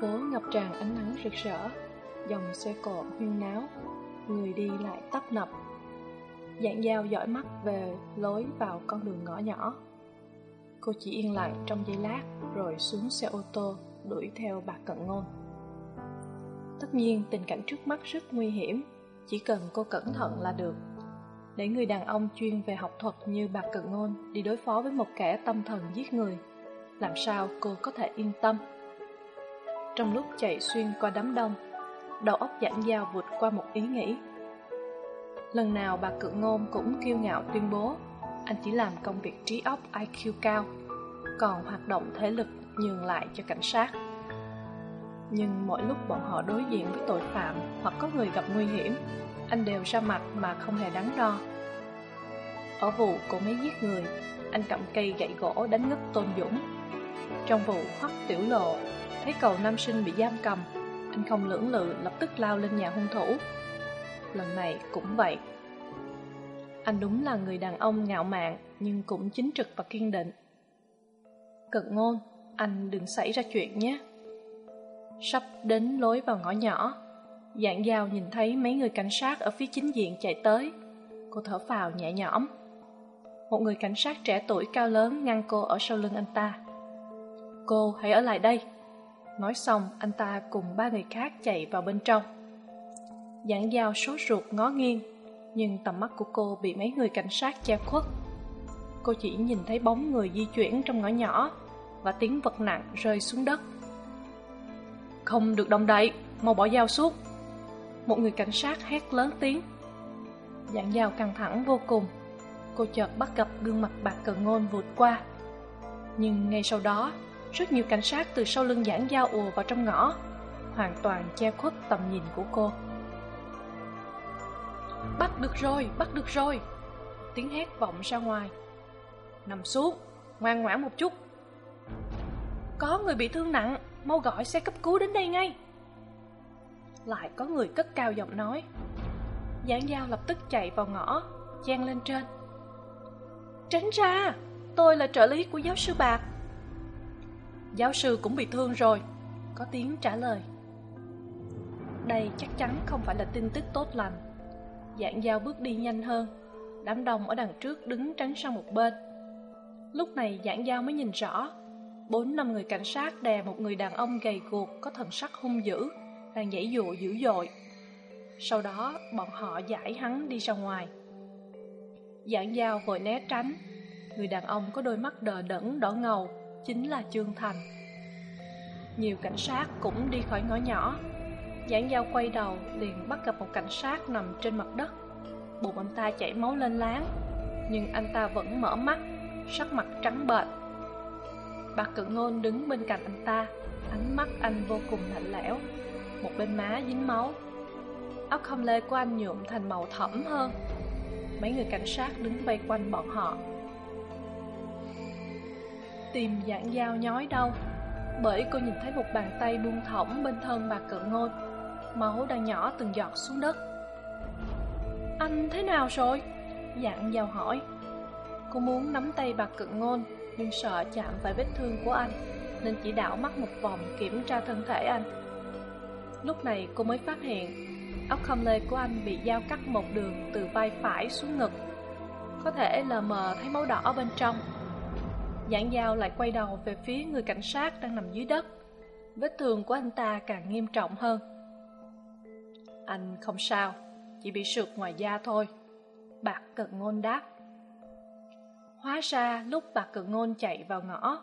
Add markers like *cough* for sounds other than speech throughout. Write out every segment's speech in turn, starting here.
phố ngập tràn ánh nắng rực rỡ, Dòng xe cộ huyên náo, Người đi lại tấp nập. Dạng dao dõi mắt về lối vào con đường ngõ nhỏ. Cô chỉ yên lặng trong giây lát Rồi xuống xe ô tô đuổi theo bà Cận Ngôn. Tất nhiên tình cảnh trước mắt rất nguy hiểm, Chỉ cần cô cẩn thận là được. Để người đàn ông chuyên về học thuật như bà Cận Ngôn Đi đối phó với một kẻ tâm thần giết người, Làm sao cô có thể yên tâm? Trong lúc chạy xuyên qua đám đông, Đầu óc giãn giao vượt qua một ý nghĩ. Lần nào bà cự ngôn cũng kiêu ngạo tuyên bố, Anh chỉ làm công việc trí óc IQ cao, Còn hoạt động thể lực nhường lại cho cảnh sát. Nhưng mỗi lúc bọn họ đối diện với tội phạm Hoặc có người gặp nguy hiểm, Anh đều ra mặt mà không hề đắn đo. Ở vụ cô mấy giết người, Anh cầm cây gậy gỗ đánh ngất Tôn Dũng. Trong vụ hoắc tiểu lộ Thấy cầu nam sinh bị giam cầm, Anh không lưỡng lự lập tức lao lên nhà hung thủ. Lần này cũng vậy. Anh đúng là người đàn ông ngạo mạn, Nhưng cũng chính trực và kiên định. Cực ngôn, Anh đừng xảy ra chuyện nhé. Sắp đến lối vào ngõ nhỏ Dạng dao nhìn thấy mấy người cảnh sát Ở phía chính diện chạy tới. Cô thở phào nhẹ nhõm. Một người cảnh sát trẻ tuổi cao lớn Ngăn cô ở sau lưng anh ta. Cô, hãy ở lại đây. Nói xong, anh ta cùng ba người khác chạy vào bên trong. Giảng giao sốt ruột ngó nghiêng, nhưng tầm mắt của cô bị mấy người cảnh sát che khuất. Cô chỉ nhìn thấy bóng người di chuyển trong ngõ nhỏ và tiếng vật nặng rơi xuống đất. Không được động đậy, mau bỏ dao xuống. Một người cảnh sát hét lớn tiếng. Giảng giao căng thẳng vô cùng. Cô chợt bắt gặp gương mặt bạc cờ ngôn vụt qua. Nhưng ngay sau đó, rất nhiều cảnh sát từ sau lưng giảng dao ùa vào trong ngõ Hoàn toàn che khuất tầm nhìn của cô. Bắt được rồi, bắt được rồi Tiếng hét vọng ra ngoài. Nằm xuống, ngoan ngoãn một chút. Có người bị thương nặng Mau gọi xe cấp cứu đến đây ngay. Lại có người cất cao giọng nói. Giảng giao lập tức chạy vào ngõ Chen lên trên. Tránh ra Tôi là trợ lý của giáo sư Bạc. Giáo sư cũng bị thương rồi. Có tiếng trả lời. Đây chắc chắn không phải là tin tức tốt lành. Dạng giao bước đi nhanh hơn. Đám đông ở đằng trước đứng tránh sang một bên. Lúc này dạng giao mới nhìn rõ. Bốn năm người cảnh sát đè một người đàn ông gầy guộc Có thần sắc hung dữ, Đang dãy dụ dữ dội. Sau đó, bọn họ giải hắn đi ra ngoài. Dạng giao vội né tránh. Người đàn ông có đôi mắt đờ đẫn, đỏ ngầu chính là Trương Thành. Nhiều cảnh sát cũng đi khỏi ngõ nhỏ. Giảng giao quay đầu liền bắt gặp một cảnh sát nằm trên mặt đất. Bụng anh ta chảy máu lên láng, nhưng anh ta vẫn mở mắt, sắc mặt trắng bệch. Bà cự ngôn đứng bên cạnh anh ta, ánh mắt anh vô cùng lạnh lẽo, một bên má dính máu. Áo không lê của anh nhuộm thành màu thẫm hơn. Mấy người cảnh sát đứng vây quanh bọn họ Tìm dạng dao nhói đau. Bởi cô nhìn thấy một bàn tay buông thõng bên thân bà cận ngôn Máu đang nhỏ từng giọt xuống đất. Anh thế nào rồi? Dạng dao hỏi. Cô muốn nắm tay bà cận ngôn, Nhưng sợ chạm phải vết thương của anh, Nên chỉ đảo mắt một vòng kiểm tra thân thể anh. Lúc này cô mới phát hiện ốc khâm lê của anh bị dao cắt một đường từ vai phải xuống ngực, Có thể lờ mờ thấy máu đỏ bên trong. Nhãn dao lại quay đầu về phía người cảnh sát đang nằm dưới đất. Vết thương của anh ta càng nghiêm trọng hơn. Anh không sao, chỉ bị sượt ngoài da thôi. Bạc cận ngôn đáp. Hóa ra lúc bạc cận ngôn chạy vào ngõ,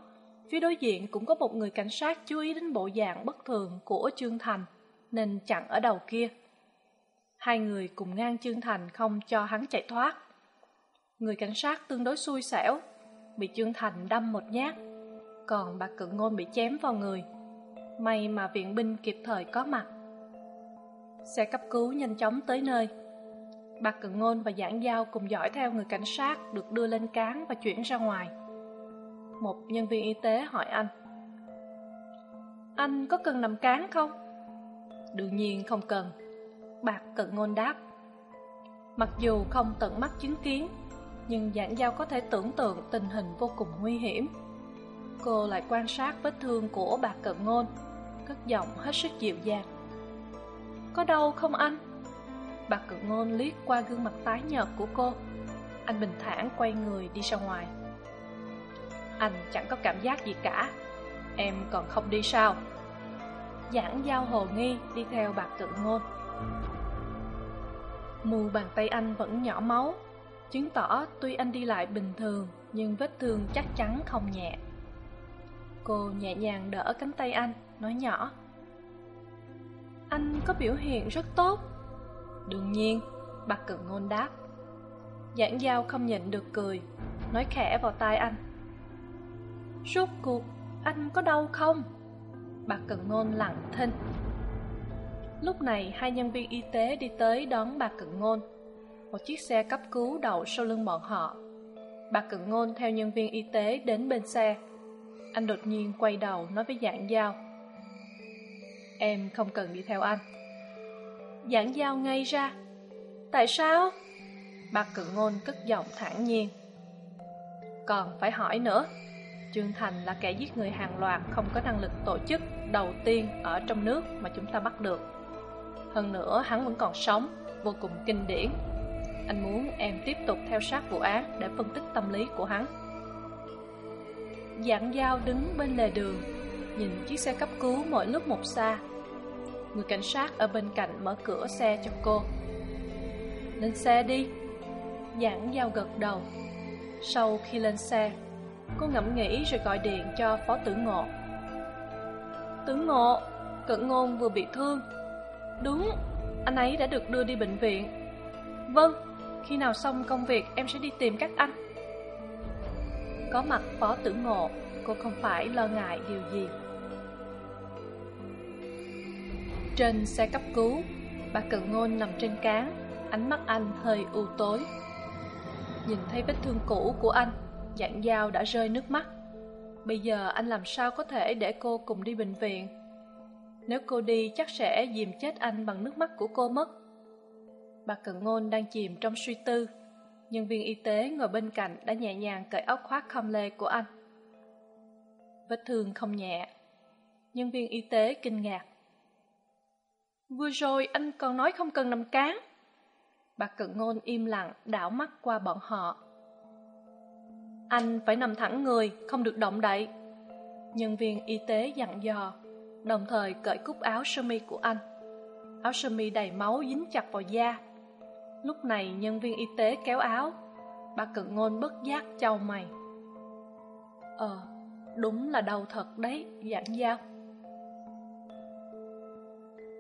phía đối diện cũng có một người cảnh sát chú ý đến bộ dạng bất thường của Trương Thành, nên chặn ở đầu kia. Hai người cùng ngang Trương Thành không cho hắn chạy thoát. Người cảnh sát tương đối xui xẻo, bị Trương Thành đâm một nhát, còn bà Cận Ngôn bị chém vào người. may mà viện binh kịp thời có mặt. Xe cấp cứu nhanh chóng tới nơi. Bà cận ngôn và giảng giao cùng dõi theo người cảnh sát được đưa lên cán và chuyển ra ngoài. Một nhân viên y tế hỏi anh anh có cần nằm cán không? Đương nhiên không cần bạc cận ngôn đáp. Mặc dù không tận mắt chứng kiến nhưng giảng giao có thể tưởng tượng tình hình vô cùng nguy hiểm. Cô lại quan sát vết thương của bà cận ngôn, cất giọng hết sức dịu dàng. Có đau không anh? Bà cận ngôn liếc qua gương mặt tái nhợt của cô. Anh bình thản quay người đi ra ngoài. Anh chẳng có cảm giác gì cả. Em còn không đi sao? Giảng giao hồ nghi đi theo bà cận ngôn. Mù bàn tay anh vẫn nhỏ máu chứng tỏ tuy anh đi lại bình thường, nhưng vết thương chắc chắn không nhẹ. Cô nhẹ nhàng đỡ cánh tay anh, nói nhỏ. Anh có biểu hiện rất tốt. Đương nhiên, bạc cận ngôn đáp. Giảng giao không nhịn được cười, nói khẽ vào tai anh. Rốt cuộc, anh có đau không? Bạc cận ngôn lặng thinh. Lúc này, hai nhân viên y tế đi tới đón bạc cận ngôn một chiếc xe cấp cứu đậu sau lưng bọn họ. Bà cận ngôn theo nhân viên y tế đến bên xe. Anh đột nhiên quay đầu nói với giảng giao. Em không cần đi theo anh. Giảng giao ngay ra. Tại sao? Bà cự ngôn cất giọng thản nhiên. Còn phải hỏi nữa. Trương thành là kẻ giết người hàng loạt không có năng lực tổ chức đầu tiên ở trong nước mà chúng ta bắt được. Hơn nữa hắn vẫn còn sống, vô cùng kinh điển anh muốn em tiếp tục theo sát vụ án để phân tích tâm lý của hắn. Dạng dao đứng bên lề đường, Nhìn chiếc xe cấp cứu mỗi lúc một xa. Người cảnh sát ở bên cạnh mở cửa xe cho cô. Lên xe đi. Giảng giao gật đầu. Sau khi lên xe, Cô ngẫm nghĩ rồi gọi điện cho phó tử ngộ. Tử ngộ, Cận ngôn vừa bị thương. Đúng, Anh ấy đã được đưa đi bệnh viện. Vâng. Khi nào xong công việc, em sẽ đi tìm các anh. Có mặt phó tử ngộ, cô không phải lo ngại điều gì. Trên xe cấp cứu, bà cận ngôn nằm trên cán ánh mắt anh hơi u tối. Nhìn thấy vết thương cũ của anh, dạng dao đã rơi nước mắt. Bây giờ anh làm sao có thể để cô cùng đi bệnh viện? Nếu cô đi, chắc sẽ dìm chết anh bằng nước mắt của cô mất bà cận ngôn đang chìm trong suy tư. Nhân viên y tế ngồi bên cạnh đã nhẹ nhàng cởi áo khoác khom lê của anh. Vết thương không nhẹ. Nhân viên y tế kinh ngạc. Vừa rồi anh còn nói không cần nằm cán bà cận ngôn im lặng, đảo mắt qua bọn họ. Anh phải nằm thẳng người, không được động đậy. Nhân viên y tế dặn dò, đồng thời cởi cúc áo sơ mi của anh. Áo sơ mi đầy máu dính chặt vào da lúc này nhân viên y tế kéo áo. Bà cận ngôn bất giác chau mày. Ờ đúng là đau thật đấy dạ giảng giao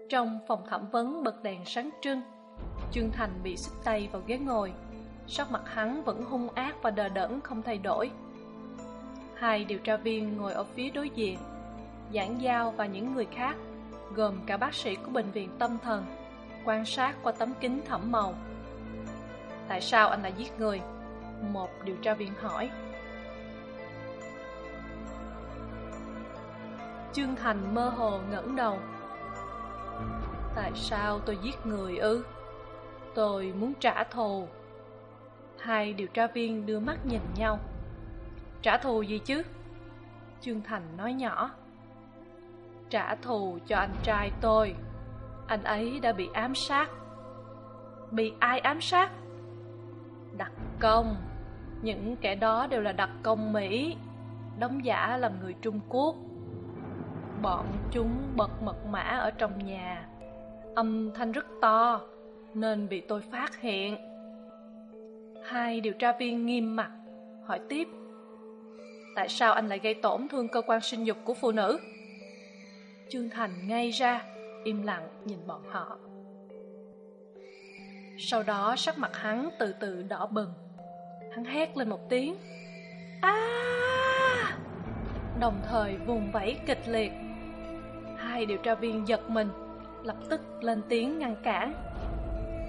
trong phòng thẩm vấn bật đèn sáng trưng, trương thành bị xích tay vào ghế ngồi. Sắc mặt hắn vẫn hung ác và đờ đẫn không thay đổi. Hai điều tra viên ngồi ở phía đối diện, giảng giao và những người khác, gồm cả bác sĩ của bệnh viện tâm thần, quan sát qua tấm kính thẩm màu tại sao anh lại giết người? Một điều tra viên hỏi. Trương thành mơ hồ ngẩng đầu. Tại sao tôi giết người ư? Tôi muốn trả thù. Hai điều tra viên đưa mắt nhìn nhau. Trả thù gì chứ? Trương thành nói nhỏ. Trả thù cho anh trai tôi. Anh ấy đã bị ám sát. Bị ai ám sát? Công. Những kẻ đó đều là đặc công mỹ, đóng giả làm người trung quốc. Bọn chúng bật mật mã ở trong nhà. Âm thanh rất to, nên bị tôi phát hiện. Hai điều tra viên nghiêm mặt, hỏi tiếp. Tại sao anh lại gây tổn thương cơ quan sinh dục của phụ nữ? Trương thành ngay ra, im lặng nhìn bọn họ. Sau đó sắc mặt hắn từ từ đỏ bừng hắn hét lên một tiếng. A! Đồng thời vùng vẫy kịch liệt. Hai điều tra viên giật mình, Lập tức lên tiếng ngăn cản.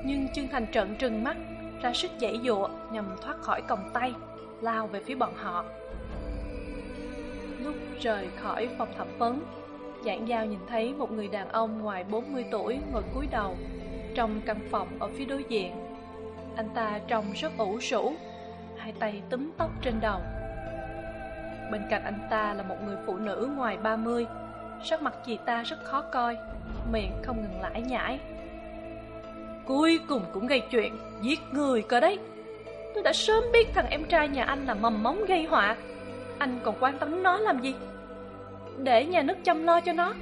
Nhưng Trương Thành trợn trừng mắt, Ra sức giãy dụa nhằm thoát khỏi còng tay, Lao về phía bọn họ. Lúc rời khỏi phòng thẩm vấn, Giảng giao nhìn thấy một người đàn ông ngoài 40 tuổi ngồi cúi đầu Trong căn phòng ở phía đối diện. Anh ta trông rất ủ rũ. Hai tay túm tóc trên đầu. Bên cạnh anh ta là một người phụ nữ ngoài 30 Sắc mặt chị ta rất khó coi, Miệng không ngừng lải nhải. Cuối cùng cũng gây chuyện, Giết người cơ đấy. Tôi đã sớm biết thằng em trai nhà anh là mầm móng gây họa. Anh còn quan tâm đến nó làm gì? Để nhà nước chăm lo cho nó,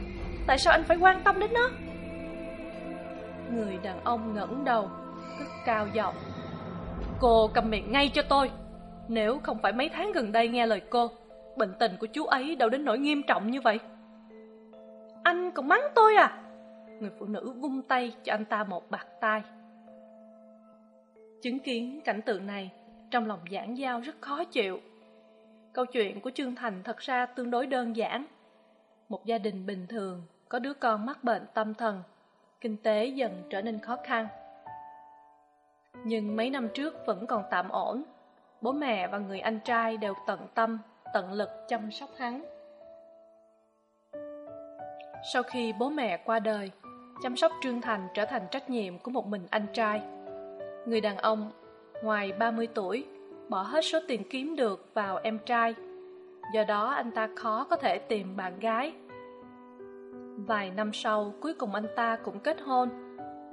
Tại sao anh phải quan tâm đến nó? Người đàn ông ngẩng đầu, Cất cao giọng. Cô cầm miệng ngay cho tôi. Nếu không phải mấy tháng gần đây nghe lời cô, Bệnh tình của chú ấy đâu đến nỗi nghiêm trọng như vậy. Anh còn mắng tôi à? Người phụ nữ vung tay cho anh ta một bạt tay Chứng kiến cảnh tượng này, Trong lòng giảng giao rất khó chịu. Câu chuyện của Trương Thành thật ra tương đối đơn giản. Một gia đình bình thường, Có đứa con mắc bệnh tâm thần, Kinh tế dần trở nên khó khăn. Nhưng mấy năm trước vẫn còn tạm ổn. Bố mẹ và người anh trai đều tận tâm, Tận lực chăm sóc hắn. Sau khi bố mẹ qua đời, Chăm sóc Trương Thành trở thành trách nhiệm của một mình anh trai. Người đàn ông, ngoài 30 tuổi, bỏ hết số tiền kiếm được vào em trai. Do đó anh ta khó có thể tìm bạn gái. Vài năm sau, cuối cùng anh ta cũng kết hôn.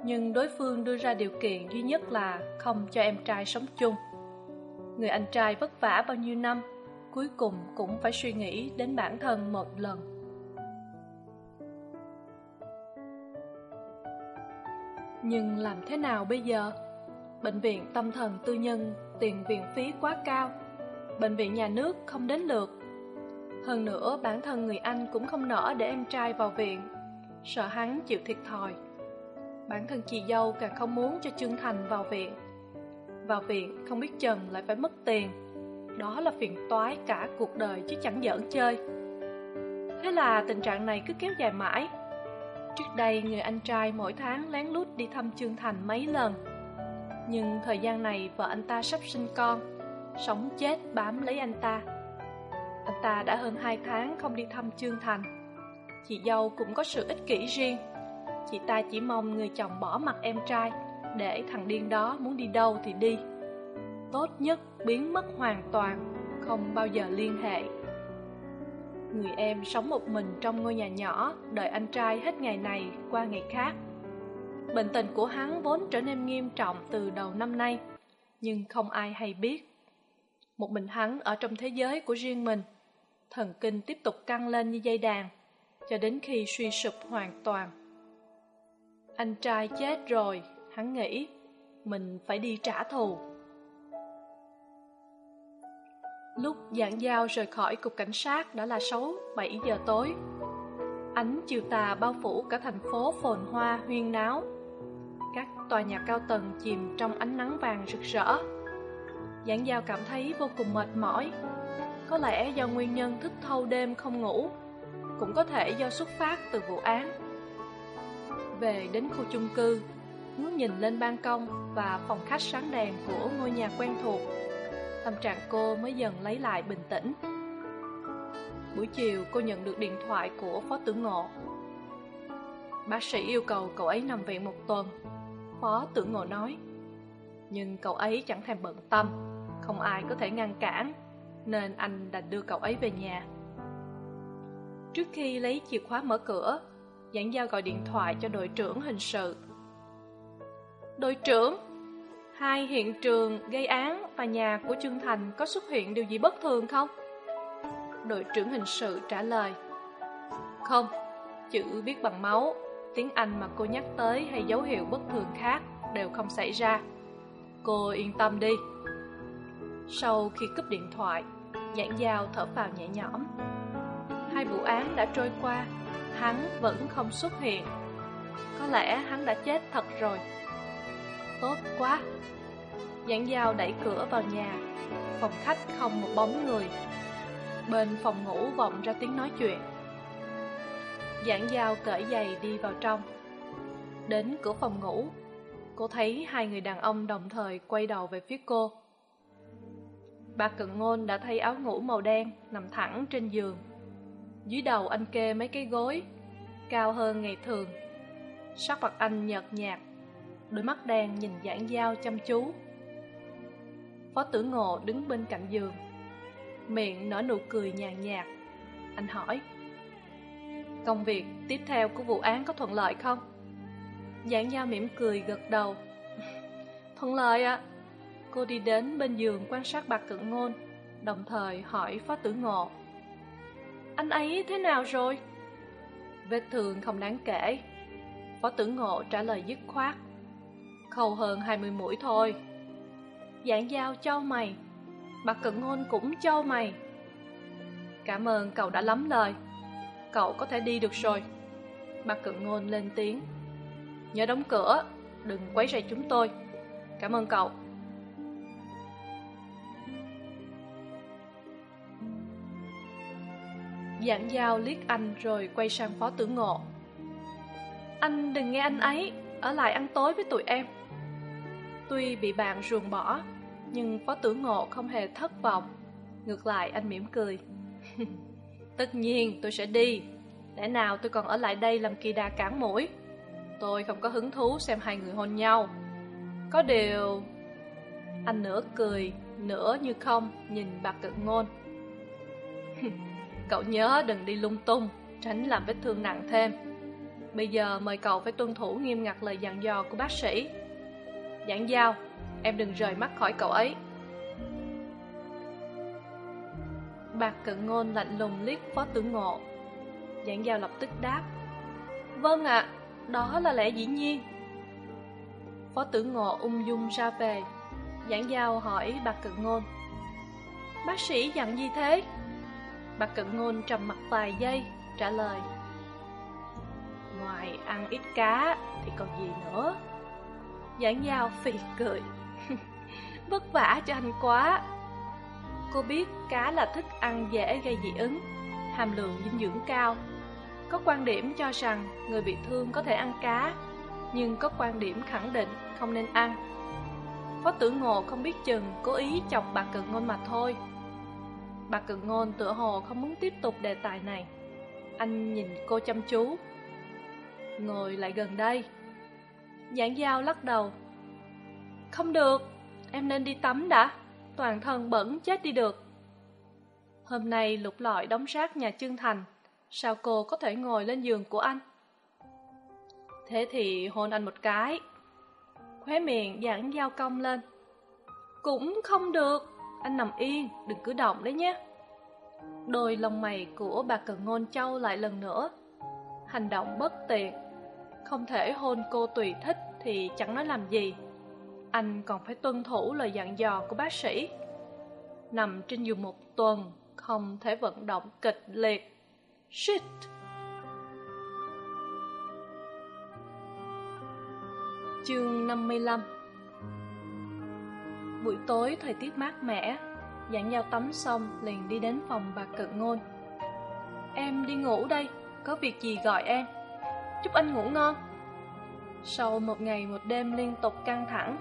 Nhưng đối phương đưa ra điều kiện duy nhất là không cho em trai sống chung. Người anh trai vất vả bao nhiêu năm, Cuối cùng cũng phải suy nghĩ đến bản thân một lần. Nhưng làm thế nào bây giờ? Bệnh viện tâm thần tư nhân, tiền viện phí quá cao. Bệnh viện nhà nước không đến lượt. Hơn nữa, bản thân người anh cũng không nỡ để em trai vào viện. Sợ hắn chịu thiệt thòi. Bản thân chị dâu càng không muốn cho Trương Thành vào viện. Vào viện, không biết chừng lại phải mất tiền. Đó là phiền toái cả cuộc đời chứ chẳng giỡn chơi. Thế là tình trạng này cứ kéo dài mãi. Trước đây, người anh trai mỗi tháng lén lút đi thăm Trương Thành mấy lần. Nhưng thời gian này vợ anh ta sắp sinh con, Sống chết bám lấy anh ta. Anh ta đã hơn hai tháng không đi thăm Trương Thành. Chị dâu cũng có sự ích kỷ riêng. Chị ta chỉ mong người chồng bỏ mặt em trai, Để thằng điên đó muốn đi đâu thì đi. Tốt nhất biến mất hoàn toàn, Không bao giờ liên hệ. Người em sống một mình trong ngôi nhà nhỏ, Đợi anh trai hết ngày này qua ngày khác. Bệnh tình của hắn vốn trở nên nghiêm trọng từ đầu năm nay, Nhưng không ai hay biết. Một mình hắn ở trong thế giới của riêng mình, Thần kinh tiếp tục căng lên như dây đàn, Cho đến khi suy sụp hoàn toàn. Anh trai chết rồi, hắn nghĩ Mình phải đi trả thù Lúc giảng giao rời khỏi cục cảnh sát đã là 6-7 giờ tối. Ánh chiều tà bao phủ cả thành phố phồn hoa huyên náo. Các tòa nhà cao tầng chìm trong ánh nắng vàng rực rỡ. Giảng giao cảm thấy vô cùng mệt mỏi. Có lẽ do nguyên nhân thức thâu đêm không ngủ, cũng có thể do xuất phát từ vụ án. Về đến khu chung cư, ngước nhìn lên ban công và phòng khách sáng đèn của ngôi nhà quen thuộc tâm trạng cô mới dần lấy lại bình tĩnh. Buổi chiều cô nhận được điện thoại của Phó Tử Ngộ. Bác sĩ yêu cầu cậu ấy nằm viện một tuần. Phó Tử Ngộ nói. Nhưng cậu ấy chẳng thèm bận tâm, không ai có thể ngăn cản, nên anh đành đưa cậu ấy về nhà. Trước khi lấy chìa khóa mở cửa, Giảng Giao gọi điện thoại cho đội trưởng hình sự. Đội trưởng, Hai hiện trường gây án và nhà của Trương Thành có xuất hiện điều gì bất thường không? Đội trưởng hình sự trả lời Không, chữ viết bằng máu, tiếng Anh mà cô nhắc tới hay dấu hiệu bất thường khác đều không xảy ra Cô yên tâm đi Sau khi cúp điện thoại, giảng giao thở vào nhẹ nhõm Hai vụ án đã trôi qua, hắn vẫn không xuất hiện. Có lẽ hắn đã chết thật rồi. Tốt quá. Giảng giao đẩy cửa vào nhà. Phòng khách không một bóng người. Bên phòng ngủ vọng ra tiếng nói chuyện. Giảng giao cởi giày đi vào trong. Đến cửa phòng ngủ, cô thấy hai người đàn ông đồng thời quay đầu về phía cô. Bà cận ngôn đã thay áo ngủ màu đen nằm thẳng trên giường dưới đầu anh kê mấy cái gối, cao hơn ngày thường. Sắc mặt anh nhợt nhạt, đôi mắt đen nhìn giảng giao chăm chú. Phó tử ngộ đứng bên cạnh giường, miệng nở nụ cười nhàn nhạt. Anh hỏi, công việc tiếp theo của vụ án có thuận lợi không? Giảng giao mỉm cười gật đầu. *laughs* Thuận lợi ạ. Cô đi đến bên giường quan sát bà cận ngôn, đồng thời hỏi phó tử ngộ anh ấy thế nào rồi? Vết thương không đáng kể. Phó tử ngộ trả lời dứt khoát. Khâu hơn hai mươi mũi thôi. Dạng dao châu mày. Mặt cận ngôn cũng châu mày. Cảm ơn cậu đã lắm lời. Cậu có thể đi được rồi. Mặt cận ngôn lên tiếng. Nhớ đóng cửa. Đừng quấy rầy chúng tôi. Cảm ơn cậu. Giảng giao liếc anh rồi quay sang phó tử ngộ. Anh đừng nghe anh ấy, ở lại ăn tối với tụi em. Tuy bị bạn ruồng bỏ, nhưng phó tử ngộ không hề thất vọng. Ngược lại, anh mỉm cười. *laughs* tất nhiên, tôi sẽ đi. Lẽ nào tôi còn ở lại đây làm kỳ đà cản mũi? Tôi không có hứng thú xem hai người hôn nhau. Có điều, anh nửa cười, nửa như không nhìn bà cận ngôn. *laughs* cậu nhớ đừng đi lung tung, tránh làm vết thương nặng thêm. Bây giờ mời cậu phải tuân thủ nghiêm ngặt lời dặn dò của bác sĩ. Giảng giao, em đừng rời mắt khỏi cậu ấy. Bạc cận ngôn lạnh lùng liếc phó tử ngộ. Giảng giao lập tức đáp. Vâng ạ, đó là lẽ dĩ nhiên. Phó tử ngộ ung dung ra về. Giảng giao hỏi bạc cận ngôn. Bác sĩ dặn gì thế? Bà cận ngôn trầm mặt vài giây, trả lời, ngoài ăn ít cá thì còn gì nữa? Giảng giao phì cười, *laughs* vất vả cho anh quá. Cô biết cá là thức ăn dễ gây dị ứng, hàm lượng dinh dưỡng cao. Có quan điểm cho rằng người bị thương có thể ăn cá, nhưng có quan điểm khẳng định không nên ăn. Phó tử ngộ không biết chừng cố ý chọc bà cận ngôn mà thôi bà cực ngôn tựa hồ không muốn tiếp tục đề tài này. Anh nhìn cô chăm chú. Ngồi lại gần đây. Giảng giao lắc đầu. Không được, em nên đi tắm đã. Toàn thân bẩn chết đi được. Hôm nay lục lọi đóng rác nhà trương thành. Sao cô có thể ngồi lên giường của anh? Thế thì hôn anh một cái. Khóe miệng giảng giao cong lên. Cũng không được anh nằm yên, đừng cứ động đấy nhé. Đôi lông mày của bà cần ngôn châu lại lần nữa. Hành động bất tiện. Không thể hôn cô tùy thích thì chẳng nói làm gì. Anh còn phải tuân thủ lời dặn dò của bác sĩ. Nằm trên giường một tuần, không thể vận động kịch liệt. Shit! Chương năm mươi lăm buổi tối, thời tiết mát mẻ. Dặn giao tắm xong, liền đi đến phòng bà cận ngôn. Em đi ngủ đây, có việc gì gọi em. Chúc anh ngủ ngon. Sau một ngày một đêm liên tục căng thẳng,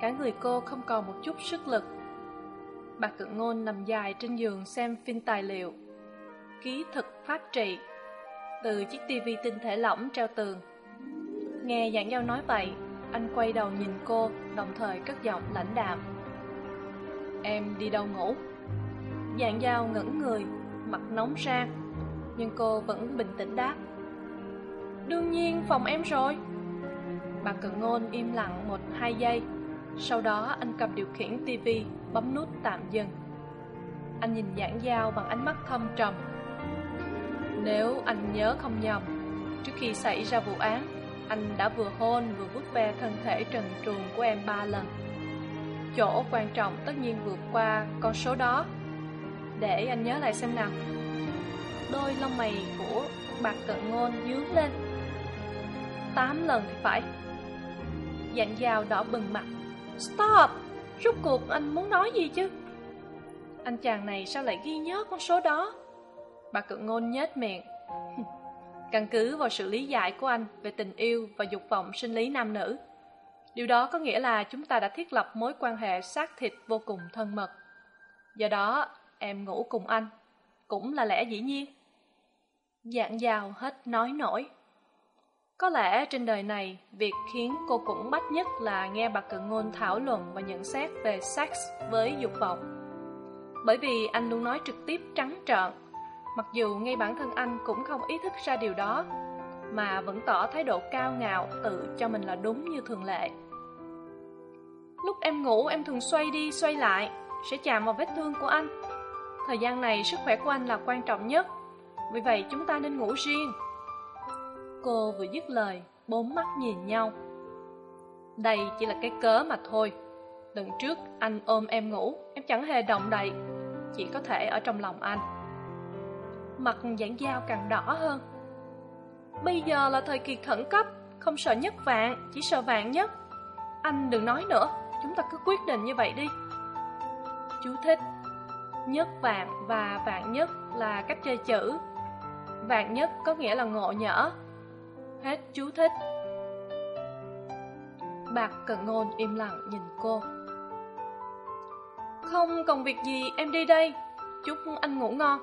cả người cô không còn một chút sức lực. Bà cận ngôn nằm dài trên giường xem phim tài liệu, ký thực phát trị, từ chiếc tivi tinh thể lỏng treo tường. Nghe giảng giao nói vậy, anh quay đầu nhìn cô, đồng thời cất giọng lãnh đạm em đi đâu ngủ. Dạng giao ngẩng người, mặt nóng sang, nhưng cô vẫn bình tĩnh đáp. Đương nhiên, phòng em rồi. Bà cận ngôn im lặng một hai giây. Sau đó, anh cầm điều khiển tivi bấm nút tạm dừng. Anh nhìn giảng giao bằng ánh mắt thâm trầm. Nếu anh nhớ không nhầm, trước khi xảy ra vụ án, anh đã vừa hôn vừa vuốt ve thân thể trần truồng của em ba lần chỗ quan trọng tất nhiên vượt qua con số đó. Để anh nhớ lại xem nào. Đôi lông mày của bạc cận ngôn dướng lên. Tám lần thì phải. Dạnh dao đỏ bừng mặt. Stop! Rốt cuộc anh muốn nói gì chứ? Anh chàng này sao lại ghi nhớ con số đó? Bà cự ngôn nhếch miệng. *laughs* Căn cứ vào sự lý giải của anh về tình yêu và dục vọng sinh lý nam nữ điều đó có nghĩa là chúng ta đã thiết lập mối quan hệ xác thịt vô cùng thân mật. Do đó, em ngủ cùng anh cũng là lẽ dĩ nhiên. Dạng dào hết nói nổi. Có lẽ trên đời này, việc khiến cô cũng bách nhất là nghe bà cận ngôn thảo luận và nhận xét về sex với dục vọng. Bởi vì anh luôn nói trực tiếp trắng trợn, mặc dù ngay bản thân anh cũng không ý thức ra điều đó mà vẫn tỏ thái độ cao ngạo, tự cho mình là đúng như thường lệ. Lúc em ngủ, em thường xoay đi, xoay lại, sẽ chạm vào vết thương của anh. Thời gian này sức khỏe của anh là quan trọng nhất, vì vậy chúng ta nên ngủ riêng. Cô vừa dứt lời, bốn mắt nhìn nhau. Đây chỉ là cái cớ mà thôi. Lần trước anh ôm em ngủ, em chẳng hề động đậy, chỉ có thể ở trong lòng anh. Mặt giảng dao càng đỏ hơn bây giờ là thời kỳ khẩn cấp, không sợ nhất vạn, chỉ sợ vạn nhất. Anh đừng nói nữa, chúng ta cứ quyết định như vậy đi. Chú thích, nhất vạn và vạn nhất là cách chơi chữ. Vạn nhất có nghĩa là ngộ nhỡ. Hết chú thích. Bạc cận ngôn im lặng nhìn cô. Không còn việc gì, em đi đây. Chúc anh ngủ ngon.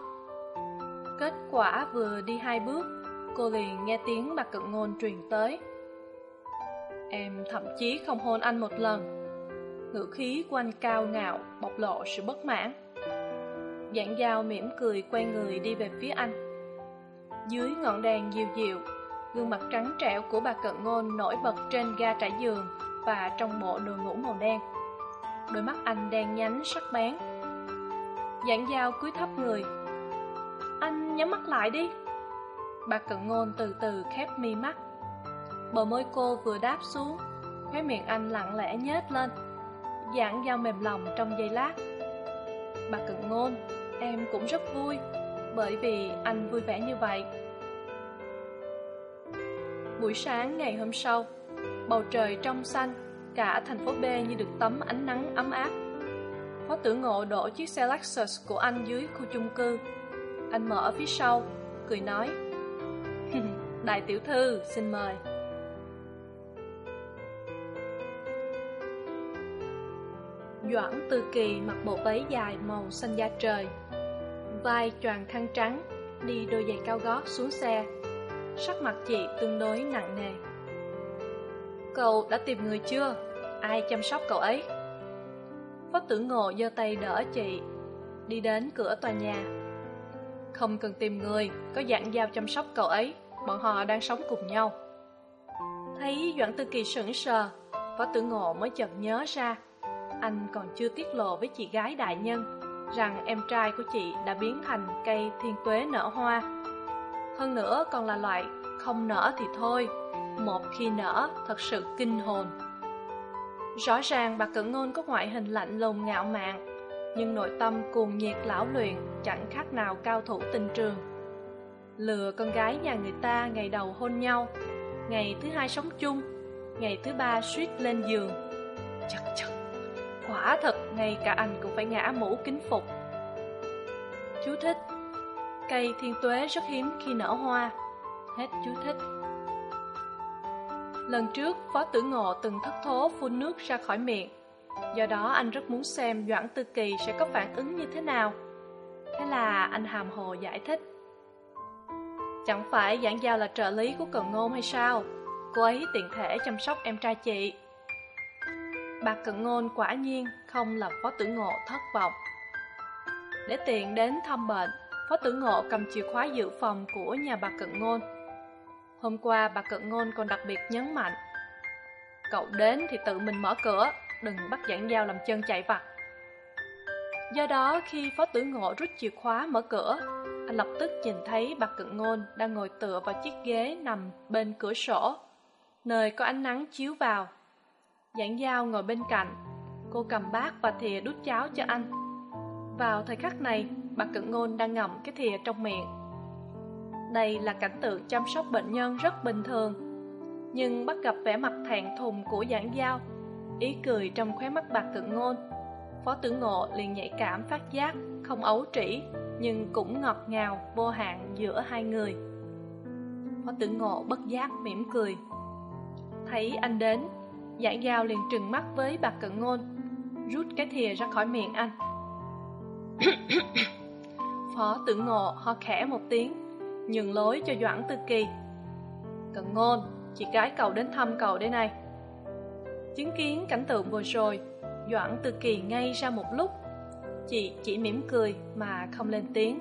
Kết quả vừa đi hai bước cô liền nghe tiếng bà cận ngôn truyền tới. Em thậm chí không hôn anh một lần. Ngữ khí của anh cao ngạo, bộc lộ sự bất mãn. Giảng dao mỉm cười quay người đi về phía anh. Dưới ngọn đèn dịu dịu, gương mặt trắng trẻo của bà cận ngôn nổi bật trên ga trải giường và trong bộ đồ ngủ màu đen. Đôi mắt anh đen nhánh sắc bén. Giảng dao cúi thấp người. Anh nhắm mắt lại đi bà cận ngôn từ từ khép mi mắt. Bờ môi cô vừa đáp xuống, khóe miệng anh lặng lẽ nhếch lên giảng dao mềm lòng trong giây lát. Bà cận ngôn, em cũng rất vui, bởi vì anh vui vẻ như vậy. Buổi sáng ngày hôm sau, bầu trời trong xanh, cả thành phố b như được tắm ánh nắng ấm áp. Phó tử ngộ đổ chiếc xe lexus của anh dưới khu chung cư. Anh mở phía sau, cười nói đại tiểu thư, xin mời. Doãn tư kỳ mặc bộ váy dài màu xanh da trời, vai choàng khăn trắng, đi đôi giày cao gót xuống xe. Sắc mặt chị tương đối nặng nề. Cậu đã tìm người chưa? Ai chăm sóc cậu ấy? Phó tử ngộ giơ tay đỡ chị, đi đến cửa tòa nhà. Không cần tìm người, có dạng giao chăm sóc cậu ấy bọn họ đang sống cùng nhau. Thấy doãn tư kỳ sững sờ phó tử ngộ mới chợt nhớ ra, anh còn chưa tiết lộ với chị gái đại nhân rằng em trai của chị đã biến thành cây thiên tuế nở hoa. Hơn nữa còn là loại không nở thì thôi, một khi nở thật sự kinh hồn. Rõ ràng bà cận ngôn có ngoại hình lạnh lùng ngạo mạn, nhưng nội tâm cuồng nhiệt lão luyện chẳng khác nào cao thủ tình trường lừa con gái nhà người ta ngày đầu hôn nhau. Ngày thứ hai sống chung, ngày thứ ba suýt lên giường. Chật chật, quả thật ngay cả anh cũng phải ngã mũ kính phục. Chú thích, cây thiên tuế rất hiếm khi nở hoa. Hết chú thích. Lần trước, phó tử ngộ từng thất thố phun nước ra khỏi miệng. Do đó, anh rất muốn xem doãn tư kỳ sẽ có phản ứng như thế nào. Thế là anh hàm hồ giải thích chẳng phải giảng giao là trợ lý của cận ngôn hay sao? Cô ấy tiện thể chăm sóc em trai chị. Bà cận ngôn quả nhiên không làm phó tử ngộ thất vọng. Để tiện đến thăm bệnh, phó tử ngộ cầm chìa khóa dự phòng của nhà bà cận ngôn. Hôm qua bà cận ngôn còn đặc biệt nhấn mạnh, cậu đến thì tự mình mở cửa, đừng bắt giảng giao làm chân chạy vặt. Do đó, khi phó tử ngộ rút chìa khóa mở cửa anh lập tức nhìn thấy bà cận ngôn đang ngồi tựa vào chiếc ghế nằm bên cửa sổ, nơi có ánh nắng chiếu vào. Giảng giao ngồi bên cạnh, cô cầm bát và thìa đút cháo cho anh. Vào thời khắc này, bà cận ngôn đang ngậm cái thìa trong miệng. Đây là cảnh tượng chăm sóc bệnh nhân rất bình thường, nhưng bắt gặp vẻ mặt thẹn thùng của giảng giao, ý cười trong khóe mắt bà cận ngôn, phó tử ngộ liền nhạy cảm phát giác, không ấu trĩ nhưng cũng ngọt ngào, vô hạn giữa hai người. Phó tử ngộ bất giác mỉm cười. Thấy anh đến, giải giao liền trừng mắt với bà cận ngôn, rút cái thìa ra khỏi miệng anh. *coughs* Phó tử ngộ ho khẽ một tiếng, nhường lối cho doãn tư kỳ. Cận ngôn, chị gái cậu đến thăm cậu đây này. Chứng kiến cảnh tượng vừa rồi, doãn tư kỳ ngay ra một lúc chị chỉ mỉm cười mà không lên tiếng.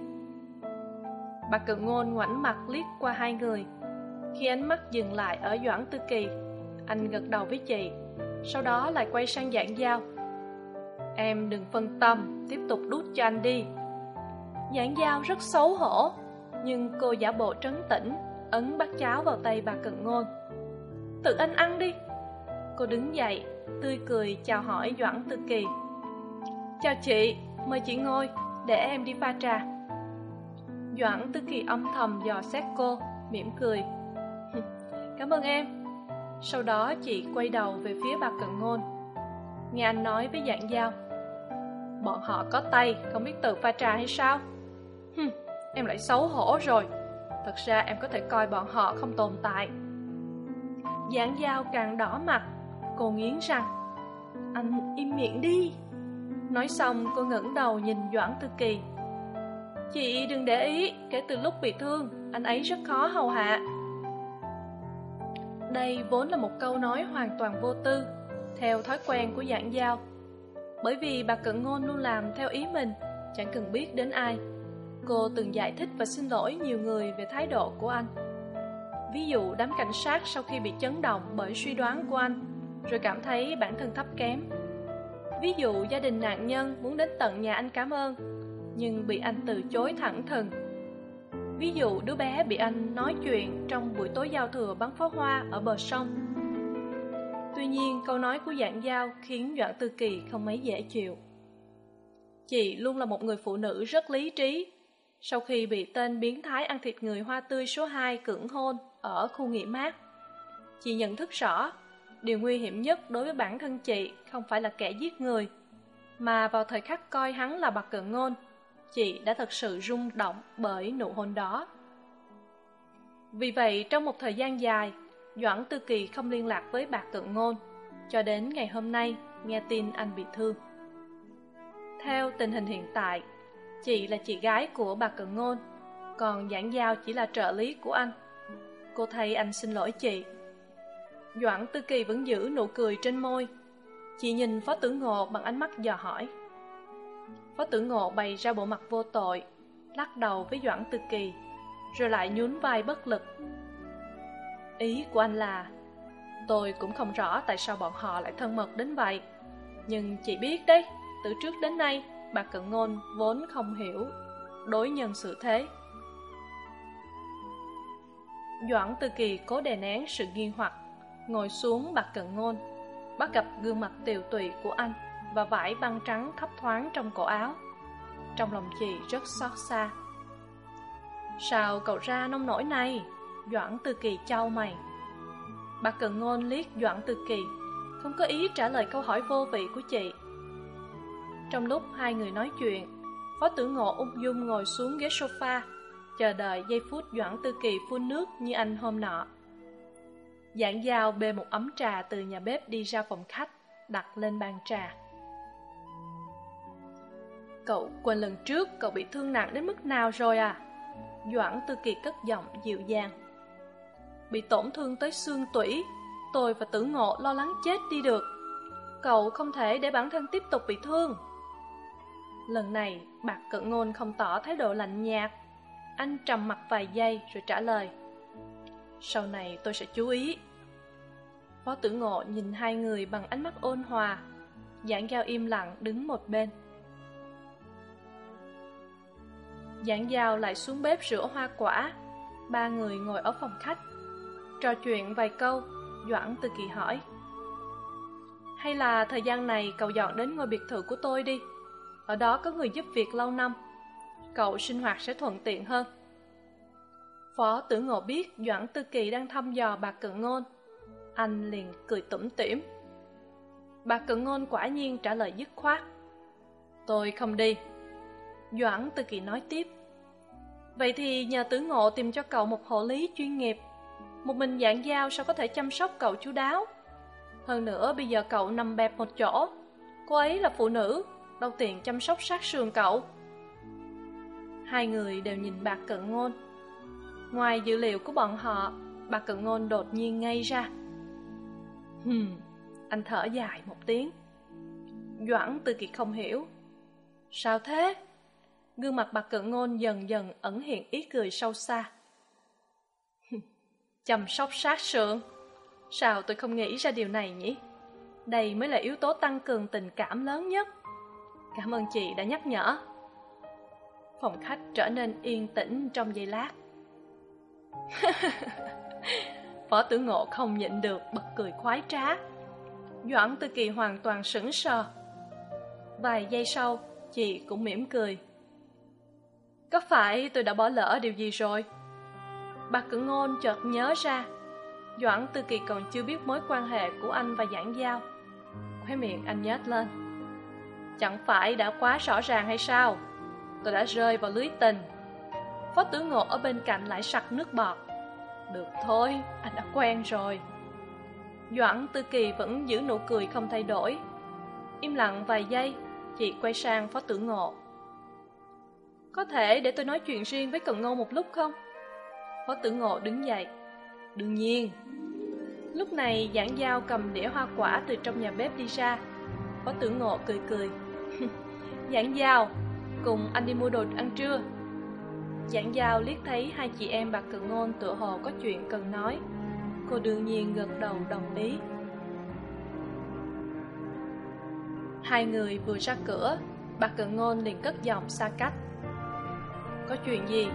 Bà cận ngôn ngoảnh mặt liếc qua hai người. Khi ánh mắt dừng lại ở doãn tư kỳ, anh gật đầu với chị, sau đó lại quay sang giảng giao. Em đừng phân tâm, tiếp tục đút cho anh đi. Giảng giao rất xấu hổ, nhưng cô giả bộ trấn tĩnh, ấn bát cháo vào tay bà cận ngôn. Tự anh ăn đi. Cô đứng dậy, tươi cười chào hỏi doãn tư kỳ. Chào chị mời chị ngồi, để em đi pha trà. Doãn tư kỳ âm thầm dò xét cô, mỉm cười. *laughs* Cảm ơn em. Sau đó chị quay đầu về phía bà cận ngôn. Nghe anh nói với dạng giao. Bọn họ có tay, không biết tự pha trà hay sao? Hừm *laughs* em lại xấu hổ rồi. Thật ra em có thể coi bọn họ không tồn tại. Giảng giao càng đỏ mặt, cô nghiến rằng. anh im miệng đi nói xong, cô ngẩng đầu nhìn doãn tư kỳ. Chị đừng để ý, kể từ lúc bị thương, anh ấy rất khó hầu hạ. Đây vốn là một câu nói hoàn toàn vô tư, theo thói quen của giảng giao. Bởi vì bà cận ngôn luôn làm theo ý mình, chẳng cần biết đến ai. Cô từng giải thích và xin lỗi nhiều người về thái độ của anh. Ví dụ, đám cảnh sát sau khi bị chấn động bởi suy đoán của anh, rồi cảm thấy bản thân thấp kém ví dụ gia đình nạn nhân muốn đến tận nhà anh cảm ơn, nhưng bị anh từ chối thẳng thừng. Ví dụ đứa bé bị anh nói chuyện trong buổi tối giao thừa bắn pháo hoa ở bờ sông. Tuy nhiên, câu nói của dạng giao khiến doãn tư kỳ không mấy dễ chịu. Chị luôn là một người phụ nữ rất lý trí. Sau khi bị tên biến thái ăn thịt người hoa tươi số hai cưỡng hôn ở khu nghỉ mát, chị nhận thức rõ điều nguy hiểm nhất đối với bản thân chị không phải là kẻ giết người, mà vào thời khắc coi hắn là bạc cự ngôn, chị đã thật sự rung động bởi nụ hôn đó. Vì vậy, trong một thời gian dài, doãn tư kỳ không liên lạc với bạc cự ngôn, cho đến ngày hôm nay nghe tin anh bị thương. Theo tình hình hiện tại, chị là chị gái của bà cận ngôn, còn giảng giao chỉ là trợ lý của anh. Cô thấy anh xin lỗi chị doãn tư kỳ vẫn giữ nụ cười trên môi. Chị nhìn phó tử ngộ bằng ánh mắt dò hỏi. Phó tử ngộ bày ra bộ mặt vô tội, lắc đầu với doãn tư kỳ, rồi lại nhún vai bất lực. Ý của anh là, tôi cũng không rõ tại sao bọn họ lại thân mật đến vậy, nhưng chị biết đấy, từ trước đến nay, bà cận ngôn vốn không hiểu đối nhân xử thế. Doãn tư kỳ cố đè nén sự nghi hoặc ngồi xuống bạc cận ngôn. Bắt gặp gương mặt tiều tụy của anh và vải băng trắng thấp thoáng trong cổ áo. Trong lòng chị rất xót xa. Sao cậu ra nông nổi này? Doãn tư kỳ trao mày. Bà cận ngôn liếc doãn tư kỳ, không có ý trả lời câu hỏi vô vị của chị. Trong lúc hai người nói chuyện, phó tử ngộ ung dung ngồi xuống ghế sofa, chờ đợi giây phút doãn tư kỳ phun nước như anh hôm nọ giảng giao bê một ấm trà từ nhà bếp đi ra phòng khách, đặt lên bàn trà. Cậu quên lần trước cậu bị thương nặng đến mức nào rồi à? Doãn tư kỳ cất giọng dịu dàng. Bị tổn thương tới xương tủy, tôi và tử ngộ lo lắng chết đi được. Cậu không thể để bản thân tiếp tục bị thương. Lần này, bạc cận ngôn không tỏ thái độ lạnh nhạt. Anh trầm mặt vài giây rồi trả lời sau này tôi sẽ chú ý. Phó tử ngộ nhìn hai người bằng ánh mắt ôn hòa, giảng giao im lặng đứng một bên. Giảng giao lại xuống bếp rửa hoa quả, ba người ngồi ở phòng khách, trò chuyện vài câu, doãn từ kỳ hỏi. Hay là thời gian này cậu dọn đến ngôi biệt thự của tôi đi, ở đó có người giúp việc lâu năm, cậu sinh hoạt sẽ thuận tiện hơn phó tử ngộ biết doãn tư kỳ đang thăm dò bà cận ngôn. Anh liền cười tủm tỉm. Bà cận ngôn quả nhiên trả lời dứt khoát. Tôi không đi. Doãn tư kỳ nói tiếp. Vậy thì nhờ tử ngộ tìm cho cậu một hộ lý chuyên nghiệp. Một mình dạng giao sao có thể chăm sóc cậu chú đáo? Hơn nữa bây giờ cậu nằm bẹp một chỗ. Cô ấy là phụ nữ, đâu tiện chăm sóc sát sườn cậu. Hai người đều nhìn Bà cận ngôn ngoài dữ liệu của bọn họ, bà cận ngôn đột nhiên ngay ra. Hừm, anh thở dài một tiếng. Doãn tư kiệt không hiểu. Sao thế? Gương mặt bà cận ngôn dần dần ẩn hiện ý cười sâu xa. Chăm sóc sát sườn. Sao tôi không nghĩ ra điều này nhỉ? Đây mới là yếu tố tăng cường tình cảm lớn nhất. Cảm ơn chị đã nhắc nhở. Phòng khách trở nên yên tĩnh trong giây lát. *laughs* phó tử ngộ không nhịn được, bật cười khoái trá. Doãn tư kỳ hoàn toàn sững sờ. Vài giây sau, chị cũng mỉm cười. Có phải tôi đã bỏ lỡ điều gì rồi? Bà cử ngôn chợt nhớ ra, doãn tư kỳ còn chưa biết mối quan hệ của anh và giảng giao. Khóe miệng anh nhếch lên. Chẳng phải đã quá rõ ràng hay sao? Tôi đã rơi vào lưới tình phó tử ngộ ở bên cạnh lại sặc nước bọt. Được thôi, anh đã quen rồi. Doãn tư kỳ vẫn giữ nụ cười không thay đổi. Im lặng vài giây, chị quay sang phó tử ngộ. Có thể để tôi nói chuyện riêng với cần ngô một lúc không? Phó tử ngộ đứng dậy. Đương nhiên. Lúc này giảng giao cầm đĩa hoa quả từ trong nhà bếp đi ra. Phó tử ngộ cười cười. *laughs* Giảng giao, cùng anh đi mua đồ ăn trưa giảng giao liếc thấy hai chị em bạc cự ngôn tựa hồ có chuyện cần nói. Cô đương nhiên gật đầu đồng ý. Hai người vừa ra cửa, bạc cự ngôn liền cất giọng xa cách. Có chuyện gì?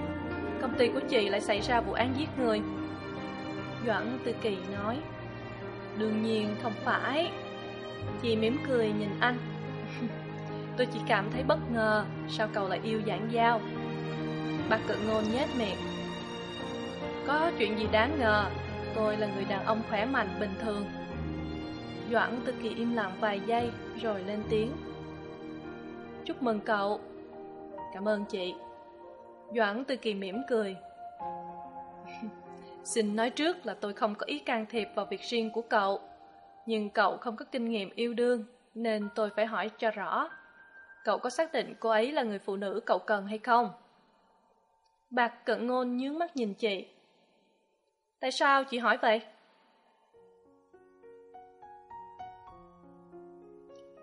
Công ty của chị lại xảy ra vụ án giết người. Doãn tư kỳ nói. Đương nhiên không phải. Chị mỉm cười nhìn anh. *laughs* Tôi chỉ cảm thấy bất ngờ, sao cậu lại yêu giảng giao? Bạch cự ngôn nhếch miệng. Có chuyện gì đáng ngờ? Tôi là người đàn ông khỏe mạnh, bình thường. Doãn tư kỳ im lặng vài giây, rồi lên tiếng. Chúc mừng cậu. Cảm ơn chị. Doãn tư kỳ mỉm cười. *laughs* Xin nói trước là tôi không có ý can thiệp vào việc riêng của cậu. Nhưng cậu không có kinh nghiệm yêu đương, nên tôi phải hỏi cho rõ. Cậu có xác định cô ấy là người phụ nữ cậu cần hay không? Bạc cận ngôn nhướng mắt nhìn chị. Tại sao chị hỏi vậy?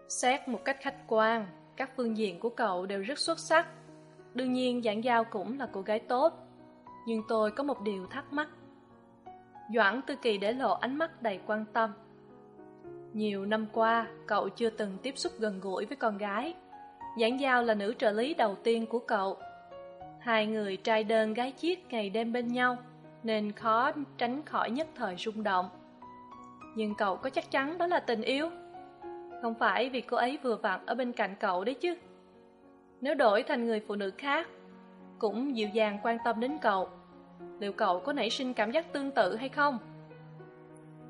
Xét một cách khách quan, các phương diện của cậu đều rất xuất sắc. Đương nhiên giảng giao cũng là cô gái tốt, nhưng tôi có một điều thắc mắc. Doãn tư kỳ để lộ ánh mắt đầy quan tâm. Nhiều năm qua, cậu chưa từng tiếp xúc gần gũi với con gái. Giảng giao là nữ trợ lý đầu tiên của cậu hai người trai đơn gái chiết ngày đêm bên nhau, nên khó tránh khỏi nhất thời rung động. Nhưng cậu có chắc chắn đó là tình yêu? Không phải vì cô ấy vừa vặn ở bên cạnh cậu đấy chứ. Nếu đổi thành người phụ nữ khác, cũng dịu dàng quan tâm đến cậu. Liệu cậu có nảy sinh cảm giác tương tự hay không?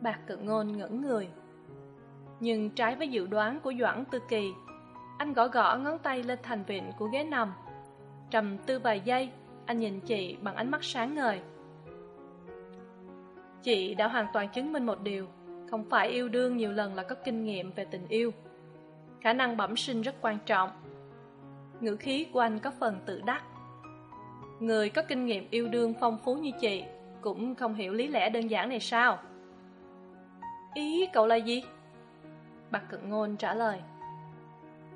Bạc cận ngôn ngẩn người. Nhưng trái với dự đoán của doãn tư kỳ, anh gõ gõ ngón tay lên thành vịn của ghế nằm trầm tư vài giây, anh nhìn chị bằng ánh mắt sáng ngời. Chị đã hoàn toàn chứng minh một điều, không phải yêu đương nhiều lần là có kinh nghiệm về tình yêu. Khả năng bẩm sinh rất quan trọng. Ngữ khí của anh có phần tự đắc. Người có kinh nghiệm yêu đương phong phú như chị cũng không hiểu lý lẽ đơn giản này sao? Ý cậu là gì? Bạc cận ngôn trả lời.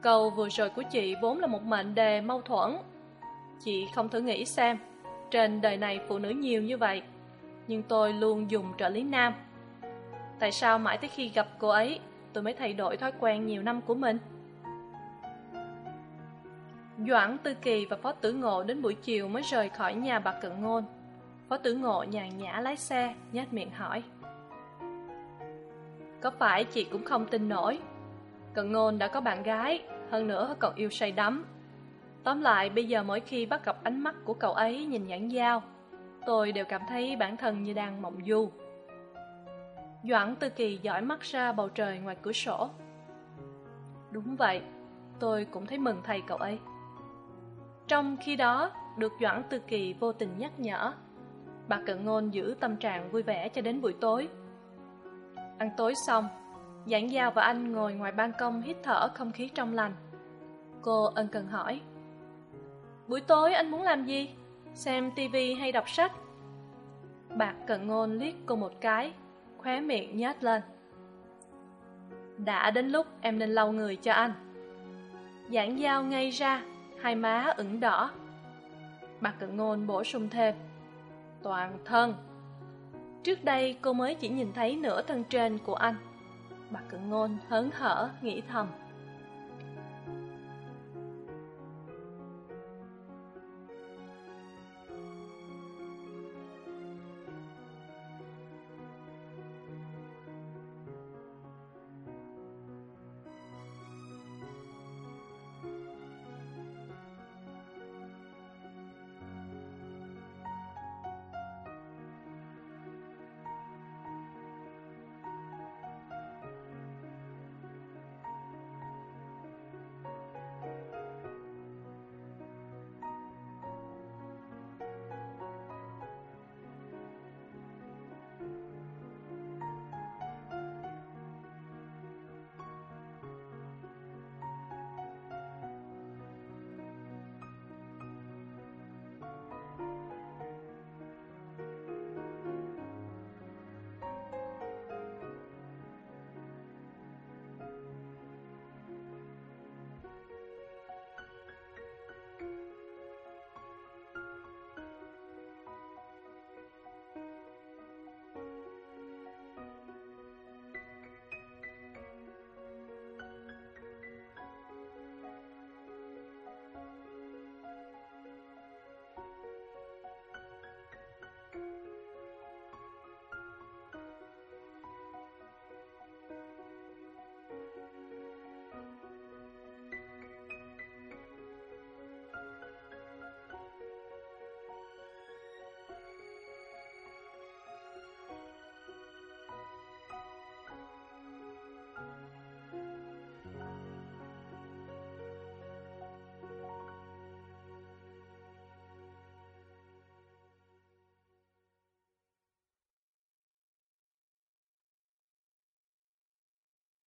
Câu vừa rồi của chị vốn là một mệnh đề mâu thuẫn chị không thử nghĩ xem, trên đời này phụ nữ nhiều như vậy, nhưng tôi luôn dùng trợ lý nam. Tại sao mãi tới khi gặp cô ấy, tôi mới thay đổi thói quen nhiều năm của mình? Doãn tư kỳ và phó tử ngộ đến buổi chiều mới rời khỏi nhà bà cận ngôn. Phó tử ngộ nhàn nhã lái xe, nhếch miệng hỏi. Có phải chị cũng không tin nổi? Cận ngôn đã có bạn gái, hơn nữa còn yêu say đắm tóm lại, bây giờ mỗi khi bắt gặp ánh mắt của cậu ấy nhìn nhãn dao tôi đều cảm thấy bản thân như đang mộng du. Doãn tư kỳ dõi mắt ra bầu trời ngoài cửa sổ. Đúng vậy, tôi cũng thấy mừng thầy cậu ấy. Trong khi đó, được doãn tư kỳ vô tình nhắc nhở, bà cận ngôn giữ tâm trạng vui vẻ cho đến buổi tối. Ăn tối xong, giảng giao và anh ngồi ngoài ban công hít thở không khí trong lành. Cô ân cần hỏi buổi tối anh muốn làm gì? Xem tivi hay đọc sách? Bạc cận ngôn liếc cô một cái, khóe miệng nhếch lên. Đã đến lúc em nên lau người cho anh. Giảng dao ngay ra, hai má ửng đỏ. Bạc cận ngôn bổ sung thêm. Toàn thân. Trước đây cô mới chỉ nhìn thấy nửa thân trên của anh. Bạc cận ngôn hớn hở nghĩ thầm.